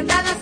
sentadas